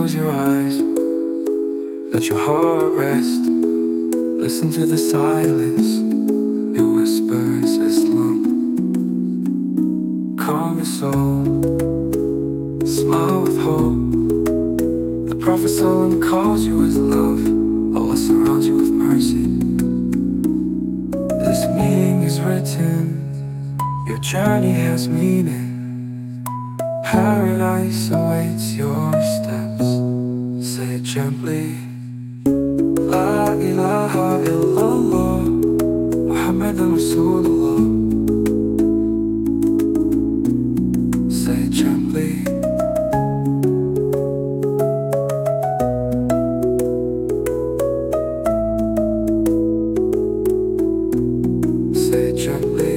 Close your eyes, let your heart rest. Listen to the silence. It whispers Islam. Calm your soul. Smile with hope. The Prophet Sallam calls you his love. Allah surrounds you with mercy. This meaning is written. Your journey has meaning. Paradise awaits your steps gently. La ilaha illallah, Rasulullah. Say gently. Say gently.